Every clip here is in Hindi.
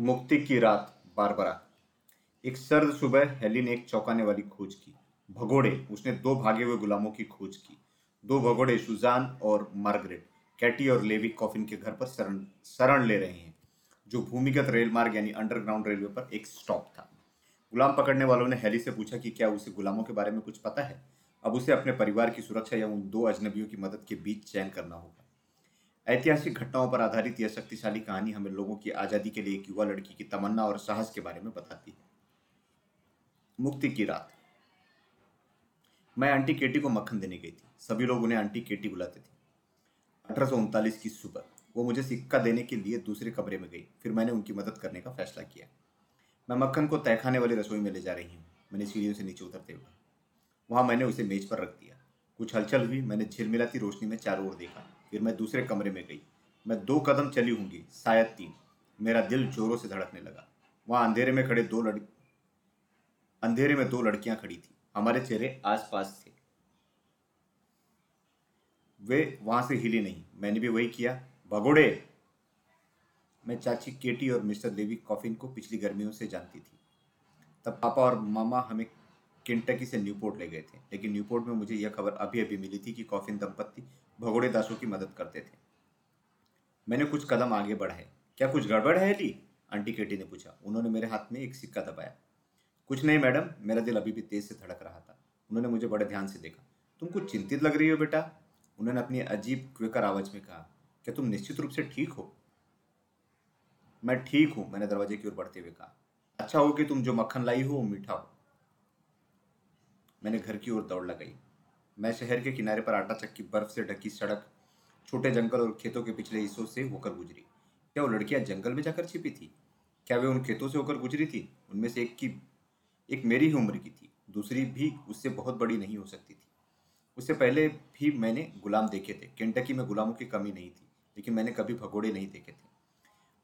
मुक्ति की रात बारबरा। एक सर्द सुबह हेली ने एक चौंकाने वाली खोज की। भगोड़े, उसने दो भागे हुए गुलामों की खोज की। दो भगोड़े, सुजान और मार्गरेट, कैटी और लेवी कॉफिन के घर पर शरण शरण ले रहे हैं, जो भूमिगत रेल मार्ग यानी अंडरग्राउंड रेलवे पर एक स्टॉप था। गुलाम पकड़ने वालों ने हेली से पूछा कि क्या उसे गुलामों के बारे में कुछ पता है? अब उसे अपने परिवार की सुरक्षा या उन दो अजनबियों की मदद के बीच चयन करना होगा। ऐतिहासिक घटनाओं पर आधारित यह शक्तिशाली कहानी हमें लोगों की आज़ादी के लिए एक युवा लड़की की तमन्ना और साहस के बारे में बताती है। मुक्ति की रात। मैं आंटी केटी को मक्खन देने गई थी। सभी लोग उन्हें आंटी केटी बुलाते थे। अठारह सौ उनतालीस की सुबह, वो मुझे सिक्का देने के लिए दूसरे कमरे में गई। फिर मैंने उनकी मदद करने का फैसला किया। मैं मक्खन को तहखाने वाली रसोई में ले जा रही हूँ। मैंने सीढ़ियों से नीचे उतरते हुए। वहाँ मैंने उसे मेज पर रख दिया। कुछ हलचल हुई, मैंने झिलमिलाती रोशनी में चारों ओर देखा। फिर मैं दूसरे कमरे में गई। मैं दो कदम चली होंगी, शायद तीन। मेरा दिल जोरों से धड़कने लगा। वहाँ अंधेरे में खड़े दो लड़, अंधेरे में दो लड़कियाँ खड़ी थी। हमारे चेहरे आसपास थे। वे वहाँ से हिली नहीं। मैंने भी वही किया। भगोड़े! मैं चाची, केटी और मिस्टर देवी कॉफिन को पिछली गर्मियों से जानती थी। तब पापा और मामा हमें किंटकी से न्यूपोर्ट ले गए थे। लेकिन न्यूपोर्ट में मुझे यह खबर अभी अभी मिली थी कि कॉफिन दंपत्ति भगोड़े दासों की मदद करते थे। मैंने कुछ कदम आगे बढ़ाए। क्या कुछ गड़बड़ है ली? आंटी केटी ने पूछा। उन्होंने मेरे हाथ में एक सिक्का दबाया। कुछ नहीं मैडम, मेरा दिल अभी भी तेज से धड़क रहा था। उन्होंने मुझे बड़े ध्यान से देखा। तुम कुछ चिंतित लग रही हो बेटा? उन्होंने अपनी अजीब, क्विकर आवाज़ में कहा। क्या तुम निश्चित रूप से ठीक हो? मैं ठीक हूँ, मैंने दरवाजे की ओर बढ़ते हुए कहा। अच्छा हो कि तुम जो मक्खन लाई हो वो मीठा हो। मैंने घर की ओर दौड़ लगाई। मैं शहर के किनारे पर आटा चक्की बर्फ़ से ढकी सड़क, छोटे जंगल और खेतों के पिछले हिस्सों से होकर गुजरी। क्या वो लड़कियाँ जंगल में जाकर छिपी थी? क्या वे उन खेतों से होकर गुजरी थी? उनमें से एक की, एक मेरी ही उम्र की थी। दूसरी भी उससे बहुत बड़ी नहीं हो सकती थी। उससे पहले भी मैंने गुलाम देखे थे। केंटकी में गुलामों की कमी नहीं थी, लेकिन मैंने कभी भगोड़े नहीं देखे थे।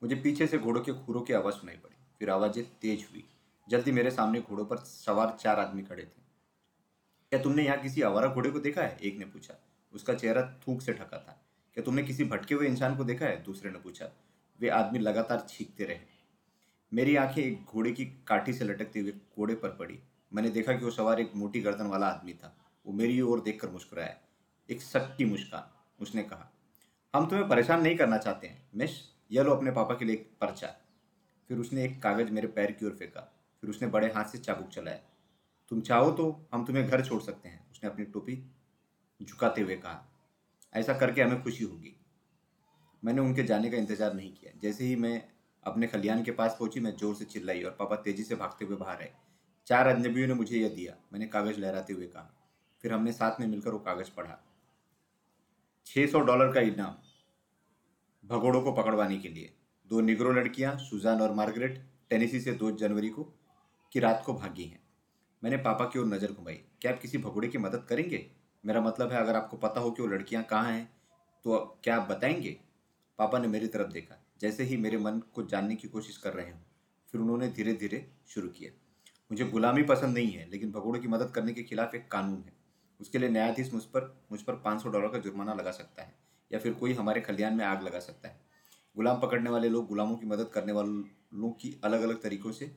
मुझे पीछे से घोड़ों के खुरों की आवाज़ सुनाई पड़ी। फिर आवाज़ें तेज हुई। जल्दी मेरे सामने घोड़ों पर सवार चार आदमी खड़े थे। क्या तुमने यहाँ किसी आवारा घोड़े को देखा है? एक ने पूछा। उसका चेहरा थूक से ढका था। क्या तुमने किसी भटके हुए इंसान को देखा है? दूसरे ने पूछा। वे आदमी लगातार छींकते रहे। मेरी आँखें एक घोड़े की काठी से लटकते हुए घोड़े पर पड़ी। मैंने देखा कि वो सवार एक मोटी गर्दन वाला आदमी था। वो मेरी ओर देखकर मुस्कुराया। एक सट्टी मुस्कान। उसने कहा, हम तुम्हें परेशान नहीं करना चाहते हैं, मिस। यह लो अपने पापा के लिए एक पर्चा। फिर उसने एक कागज़ मेरे पैर की ओर फेंका। फिर उसने बड़े हाथ से चाबुक चलाया। तुम चाहो तो हम तुम्हें घर छोड़ सकते हैं, उसने अपनी टोपी झुकाते हुए कहा। ऐसा करके हमें खुशी होगी। मैंने उनके जाने का इंतज़ार नहीं किया। जैसे ही मैं अपने खलियान के पास पहुँची, मैं ज़ोर से चिल्लाई और पापा तेज़ी से भागते हुए बाहर आए। चार अजनबियों ने मुझे यह दिया। मैंने कागज़ लहराते हुए कहा। फिर हमने साथ में मिलकर वो कागज़ पढ़ा। छह सौ डॉलर का इनाम भगोड़ों को पकड़वाने के लिए। दो निगरो लड़कियाँ, सुजान और मार्गरेट, टेनिसी से दो जनवरी को की रात को भागी हैं। मैंने पापा की ओर नज़र घुमाई। क्या आप किसी भगोड़े की मदद करेंगे? मेरा मतलब है, अगर आपको पता हो कि वो लड़कियाँ कहाँ हैं तो क्या आप बताएँगे? पापा ने मेरी तरफ़ देखा। जैसे ही मेरे मन को जानने की कोशिश कर रहे हों, फिर उन्होंने धीरे धीरे शुरू किया। मुझे गुलामी पसंद नहीं है, लेकिन भगोड़ों की मदद करने के खिलाफ एक कानून है। उसके लिए न्यायाधीश मुझ पर मुझ पर पाँच सौ डॉलर का जुर्माना लगा सकता है, या फिर कोई हमारे खलियान में आग लगा सकता है। गुलाम पकड़ने वाले लोग गुलामों की मदद करने वालों की अलग अलग तरीकों से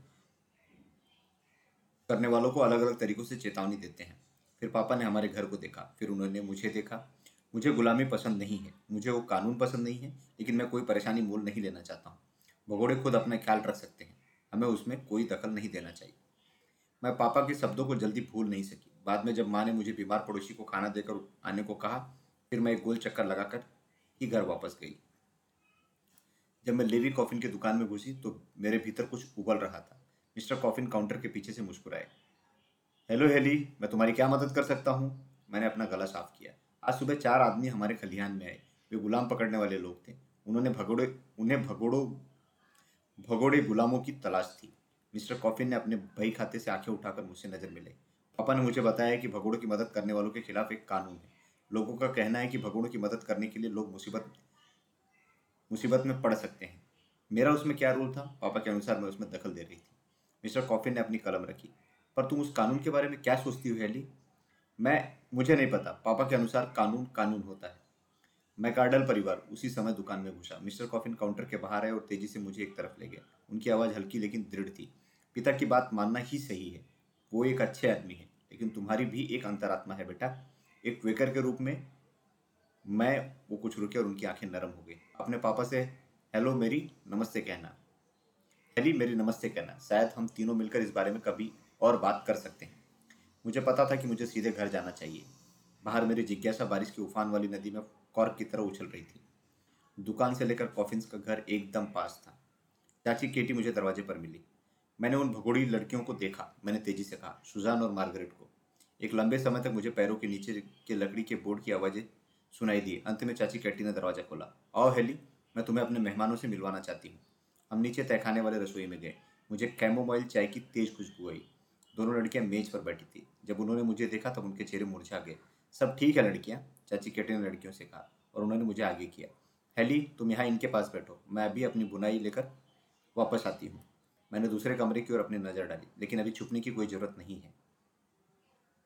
करने वालों को अलग अलग तरीकों से चेतावनी देते हैं। फिर पापा ने हमारे घर को देखा, फिर उन्होंने मुझे देखा। मुझे गुलामी पसंद नहीं है, मुझे वो कानून पसंद नहीं है, लेकिन मैं कोई परेशानी मोल नहीं लेना चाहता हूँ। भगोड़े खुद अपना ख्याल रख सकते हैं, हमें उसमें कोई दखल नहीं देना चाहिए। मैं पापा के शब्दों को जल्दी भूल नहीं सकी। बाद में जब माँ ने मुझे बीमार पड़ोसी को खाना देकर आने को कहा, फिर मैं एक गोल चक्कर लगाकर ही घर वापस गई। जब मैं लेवी कॉफिन की दुकान में घुसी तो मेरे भीतर कुछ उबल रहा था। मिस्टर कॉफिन काउंटर के पीछे से मुस्कुराए। हेलो, हेली, मैं तुम्हारी क्या मदद कर सकता हूँ? मैंने अपना गला साफ़ किया। आज सुबह चार आदमी हमारे खलिहान में आए। वे गुलाम पकड़ने वाले लोग थे। उन्होंने भगोड़े, उन्हें भगोड़ों, भगोड़े गुलामों की तलाश थी। मिस्टर कॉफिन ने अपने बही खाते से आँखें उठाकर मुझसे नज़र मिले। पापा ने मुझे बताया कि भगोड़ों की मदद करने वालों के खिलाफ एक कानून है। लोगों का कहना है कि भगोड़ों की मदद करने के लिए लोग मुसीबत मुसीबत में पड़ सकते हैं। मेरा उसमें क्या रोल था? पापा के अनुसार मैं उसमें दखल दे रही थी। मिस्टर कॉफिन ने अपनी कलम रखी। पर तुम उस कानून के बारे में क्या सोचती हो, हेली? मैं, मुझे नहीं पता। पापा के अनुसार कानून कानून होता है। मैकार्डल परिवार, उसी समय दुकान में घुसा। मिस्टर कॉफिन काउंटर के बाहर आए और तेज़ी से मुझे एक तरफ़ ले गए। उनकी आवाज़ हल्की लेकिन दृढ़ थी। पिता की बात मानना ही सही है। वो एक अच्छे आदमी है, लेकिन तुम्हारी भी एक अंतरात्मा है बेटा। एक वेकर के रूप में मैं वो कुछ रुके और उनकी आँखें नरम हो गई। अपने पापा से, हेलो मेरी, नमस्ते कहना। हेली मेरी नमस्ते कहना शायद हम तीनों मिलकर इस बारे में कभी और बात कर सकते हैं। मुझे पता था कि मुझे सीधे घर जाना चाहिए। बाहर मेरी जिज्ञासा बारिश की उफान वाली नदी में कॉर्क की तरह उछल रही थी। दुकान से लेकर कॉफिन्स का घर एकदम पास था। चाची केटी मुझे दरवाजे पर मिली। मैंने उन भगोड़ी लड़कियों को देखा। मैंने तेज़ी से कहा, सुजान और मार्गरेट को। एक लंबे समय तक मुझे पैरों के नीचे के लकड़ी के बोर्ड की आवाज़ें सुनाई दी अंत में चाची कैटी ने दरवाज़ा खोला। आओ, हेली, मैं तुम्हें अपने मेहमानों से मिलवाना चाहती हूँ। हम नीचे तहखाने वाले रसोई में गए। मुझे कैमोमाइल चाय की तेज खुशबू आई। दोनों लड़कियाँ मेज पर बैठी थी। जब उन्होंने मुझे देखा, तब उनके चेहरे मुरझा गए। सब ठीक है लड़कियाँ? चाची केटी ने लड़कियों से कहा। और उन्होंने मुझे आगे किया। हेली, तुम यहाँ इनके पास बैठो। मैं अभी अपनी बुनाई लेकर वापस आती हूँ। मैंने दूसरे कमरे की ओर अपनी नज़र डाली, लेकिन अभी छुपने की कोई ज़रूरत नहीं है।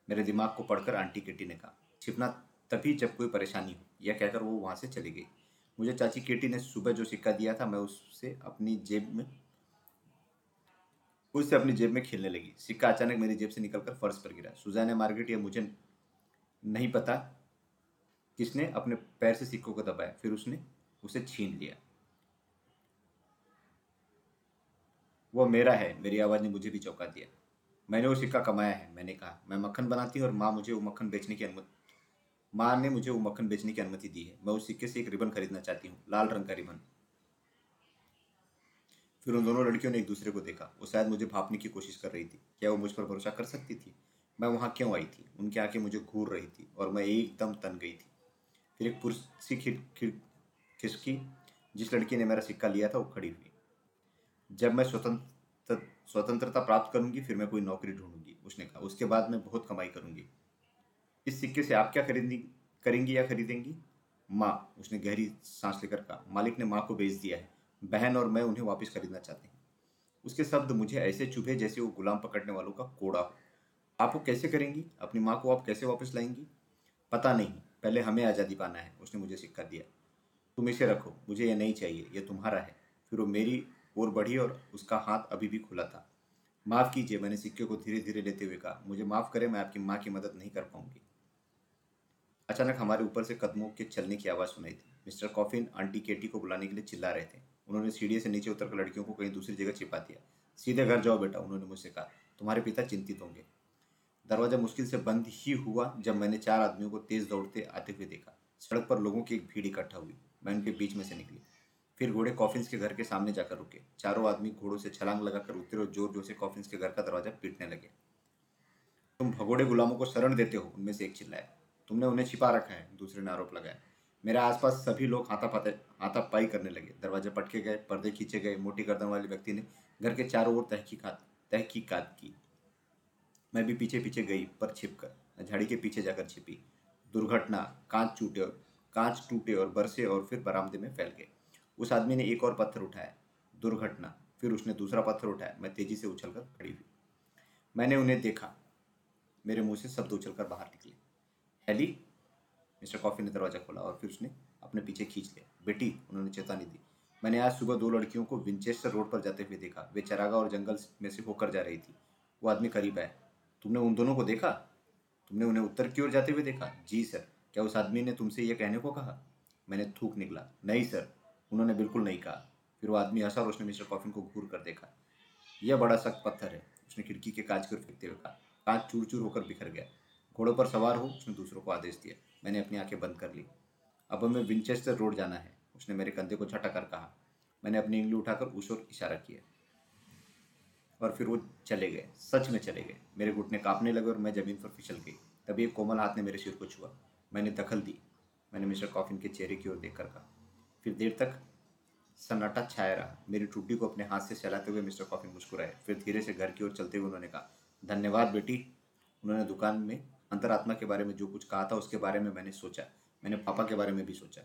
मेरे दिमाग को पढ़कर आंटी केटी ने कहा, छिपना तभी जब कोई परेशानी हो। यह कहकर वो वहाँ से चली गई। मुझे चाची केटी ने सुबह जो सिक्का दिया था, मैं उससे अपनी जेब में, उससे अपनी जेब में खेलने लगी। सिक्का अचानक मेरी जेब से निकलकर फर्श पर गिरा। सुजान मार्केट या मुझे नहीं पता किसने अपने पैर से सिक्कों को दबाया। फिर उसने उसे छीन लिया। वो मेरा है, मेरी आवाज़ ने मुझे भी चौंका दिया। मैंने वो सिक्का कमाया है, मैंने कहा। मैं मक्खन बनाती हूँ और माँ मुझे वो मक्खन बेचने की अनुमति माँ ने मुझे वो मक्खन बेचने की अनुमति दी है। मैं उस सिक्के से एक रिबन खरीदना चाहती हूँ, लाल रंग का रिबन। फिर उन दोनों लड़कियों ने एक दूसरे को देखा। वो शायद मुझे भापने की कोशिश कर रही थी। क्या वो मुझ पर भरोसा कर सकती थी? मैं वहाँ क्यों आई थी? उनकी आँखें मुझे घूर रही थी और मैं एकदम तन गई थी। फिर एक पुरुष सी खिड़ खिड़, खिसकी, जिस लड़की ने मेरा सिक्का लिया था, वो खड़ी हुई। जब मैं स्वतंत्र, स्वतंत्रता प्राप्त करूँगी, फिर मैं कोई नौकरी ढूंढूँगी, उसने कहा। उसके बाद मैं बहुत कमाई करूँगी। इस सिक्के से आप क्या खरीदी, करेंगी या खरीदेंगी? माँ, उसने गहरी सांस लेकर कहा, मालिक ने माँ को बेच दिया है। बहन और मैं उन्हें वापस खरीदना चाहते हैं। उसके शब्द मुझे ऐसे चुभे जैसे वो गुलाम पकड़ने वालों का कोड़ा हो। आप वो कैसे करेंगी? अपनी माँ को आप कैसे वापस लाएँगी? पता नहीं। पहले हमें आज़ादी पाना है। उसने मुझे सिक्का दिया। तुम इसे रखो। मुझे यह नहीं चाहिए। यह तुम्हारा है। फिर वो मेरी ओर बढ़ी और उसका हाथ अभी भी खुला था। माफ़ कीजिए, मैंने सिक्के को धीरे धीरे लेते हुए कहा। मुझे माफ़ करें, मैं आपकी माँ की मदद नहीं कर पाऊँगी। अचानक हमारे ऊपर से कदमों के चलने की आवाज़ सुनाई थी मिस्टर कॉफिन आंटी केटी को बुलाने के लिए चिल्ला रहे थे। उन्होंने सीढ़ी से नीचे उतरकर लड़कियों को कहीं दूसरी जगह छिपा दिया। सीधे घर जाओ बेटा, उन्होंने मुझसे कहा। तुम्हारे पिता चिंतित होंगे। दरवाज़ा मुश्किल से बंद ही हुआ जब मैंने चार आदमियों को तेज दौड़ते आते हुए देखा। सड़क पर लोगों की एक भीड़ इकट्ठा हुई। मैं उनके बीच में से निकली। फिर घोड़े कॉफिन्स के घर के सामने जाकर रुके। चारों आदमी घोड़ों से छलांग लगाकर उतरे और ज़ोर ज़ोर से कॉफिन्स के घर का दरवाज़ा पीटने लगे। तुम भगोड़े गुलामों को शरण देते हो, उनमें से एक चिल्लाया। तुमने उन्हें छिपा रखा है, दूसरे ने आरोप लगाया। मेरे आसपास सभी लोग हाथापाते हाथापाई करने लगे। दरवाजे पटके गए, पर्दे खींचे गए, मोटी गर्दन वाले व्यक्ति ने घर के चारों ओर तहकीकात तहकीकात की। मैं भी पीछे पीछे गई पर छिप कर झाड़ी के पीछे जाकर छिपी। दुर्घटना, कांच टूटे और, कांच टूटे और बरसे और फिर बरामदे में फैल गए। उस आदमी ने एक और पत्थर उठाया। दुर्घटना, फिर उसने दूसरा पत्थर उठाया। मैं तेज़ी से उछलकर खड़ी हुई। मैंने उन्हें देखा। मेरे मुँह से शब्द उछलकर बाहर निकले। हेली मिस्टर कॉफ़ी ने दरवाज़ा खोला और फिर उसने अपने पीछे खींच लिया। बेटी, उन्होंने चेतावनी दी। मैंने आज सुबह दो लड़कियों को विंचेस्टर रोड पर जाते हुए देखा। वे चरागा और जंगल में से होकर जा रही थी। वो आदमी करीब आया तुमने उन दोनों को देखा? तुमने उन्हें उत्तर की ओर जाते हुए देखा? जी, सर। क्या उस आदमी ने तुमसे यह कहने को कहा? मैंने थूक निकला। नहीं, सर। उन्होंने बिल्कुल नहीं कहा। फिर वो आदमी हंसा और उसने मिस्टर कॉफिन को घूर कर देखा। यह बड़ा सख्त पत्थर है। उसने खिड़की के कांच की ओर फेंकते हुए कहा। कांच चूर चूर होकर बिखर गया। घोड़ों पर सवार हो, उसने दूसरों को आदेश दिया। मैंने अपनी आँखें बंद कर ली। अब हमें विंचेस्टर रोड जाना है, उसने मेरे कंधे को झटा कर कहा। मैंने अपनी इंगली उठाकर उस ओर इशारा किया और फिर वो चले गए, सच में चले गए। मेरे घुटने कांपने लगे और मैं ज़मीन पर फिसल गई। तभी एक कोमल हाथ ने मेरे सिर को छुआ। मैंने दखल दी। मैंने मिस्टर कॉफिन के चेहरे की ओर देखकर कहा। फिर देर तक सन्नाटा छाया रहा। मेरी टूटी को अपने हाथ से चलाते हुए मिस्टर कॉफिन मुस्कुराए। फिर धीरे से घर की ओर चलते हुए उन्होंने कहा, धन्यवाद बेटी। उन्होंने दुकान में अंतरात्मा के बारे में जो कुछ कहा था उसके बारे में मैंने सोचा। मैंने पापा के बारे में भी सोचा।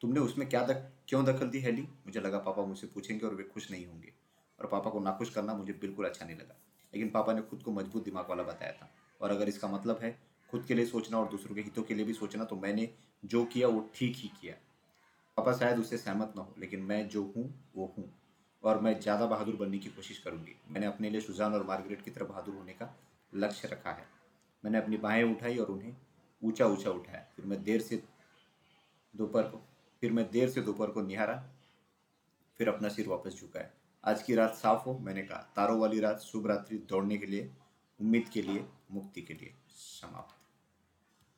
तुमने उसमें क्या दक, क्यों दखल दी हैली? मुझे लगा पापा मुझसे पूछेंगे और वे खुश नहीं होंगे। और पापा को नाखुश करना मुझे बिल्कुल अच्छा नहीं लगा। लेकिन पापा ने खुद को मज़बूत दिमाग वाला बताया था। और अगर इसका मतलब है खुद के लिए सोचना और दूसरों के हितों के लिए भी सोचना तो मैंने जो किया वो ठीक ही किया। पापा शायद उससे सहमत ना हो लेकिन मैं जो हूँ वो हूँ। और मैं ज़्यादा बहादुर बनने की कोशिश करूँगी। मैंने अपने लिए सुजान और मार्गरेट की तरह बहादुर होने का लक्ष्य रखा है। मैंने अपनी बाहें उठाई और उन्हें ऊँचा ऊँचा उठाया। फिर मैं देर से दोपहर को, फिर मैं देर से दोपहर को निहारा, फिर अपना सिर वापस झुकाया। आज की रात साफ़ हो, मैंने कहा। तारों वाली रात, शुभ रात्रि दौड़ने के लिए, उम्मीद के लिए, मुक्ति के लिए समाप्त।